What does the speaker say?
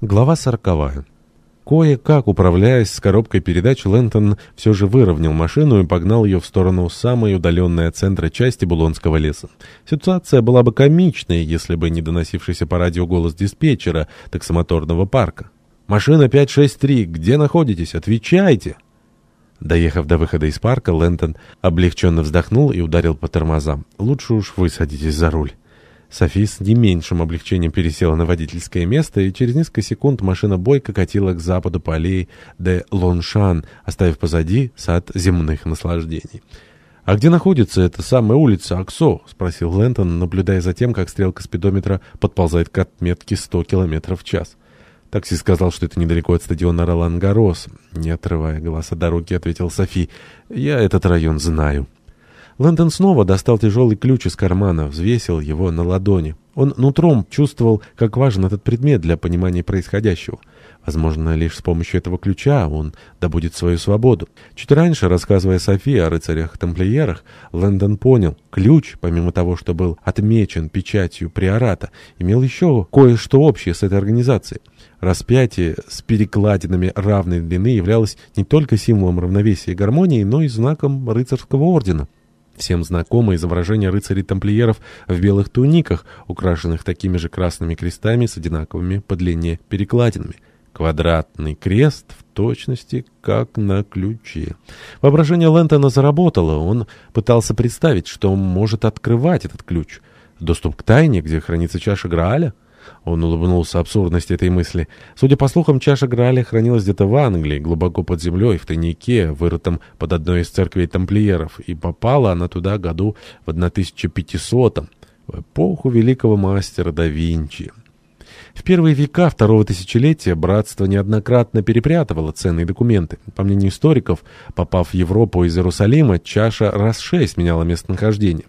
Глава сороковая. Кое-как, управляясь с коробкой передач, Лэнтон все же выровнял машину и погнал ее в сторону самой удаленной от центра части Булонского леса. Ситуация была бы комичной, если бы не доносившийся по радио голос диспетчера таксомоторного парка. «Машина 563, где находитесь? Отвечайте!» Доехав до выхода из парка, Лэнтон облегченно вздохнул и ударил по тормозам. «Лучше уж вы садитесь за руль». Софи с не меньшим облегчением пересела на водительское место, и через несколько секунд машина бойко катила к западу по аллее де Лоншан, оставив позади сад земных наслаждений. «А где находится эта самая улица Аксо?» — спросил Лэнтон, наблюдая за тем, как стрелка спидометра подползает к отметке 100 км в час. Такси сказал, что это недалеко от стадиона Ролан-Гарос. Не отрывая глаз от дороги, ответил Софи. «Я этот район знаю». Лэндон снова достал тяжелый ключ из кармана, взвесил его на ладони. Он нутром чувствовал, как важен этот предмет для понимания происходящего. Возможно, лишь с помощью этого ключа он добудет свою свободу. Чуть раньше, рассказывая Софии о рыцарях-тамплиерах, Лэндон понял, ключ, помимо того, что был отмечен печатью приората, имел еще кое-что общее с этой организацией. Распятие с перекладинами равной длины являлось не только символом равновесия и гармонии, но и знаком рыцарского ордена. Всем знакомо изображение рыцарей-тамплиеров в белых туниках, украшенных такими же красными крестами с одинаковыми по длине перекладинами. Квадратный крест в точности, как на ключе. Воображение Лэнтона заработало. Он пытался представить, что может открывать этот ключ. Доступ к тайне, где хранится чаша Грааля? Он улыбнулся абсурдности этой мысли. Судя по слухам, чаша Грааля хранилась где-то в Англии, глубоко под землей, в тайнике, вырытом под одной из церквей тамплиеров, и попала она туда году в 1500-м, в эпоху великого мастера да Винчи. В первые века второго тысячелетия братство неоднократно перепрятывало ценные документы. По мнению историков, попав в Европу из Иерусалима, чаша раз шесть меняла местонахождение.